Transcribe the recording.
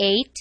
eight